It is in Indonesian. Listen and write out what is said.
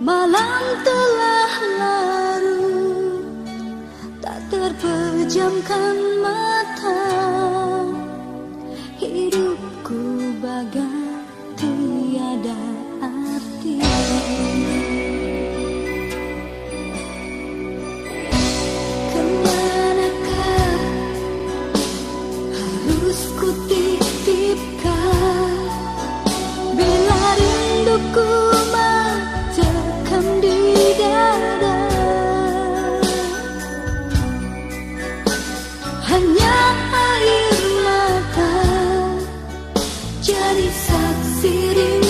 Malam telah larut. Tak terpejamkan mata saksi rindu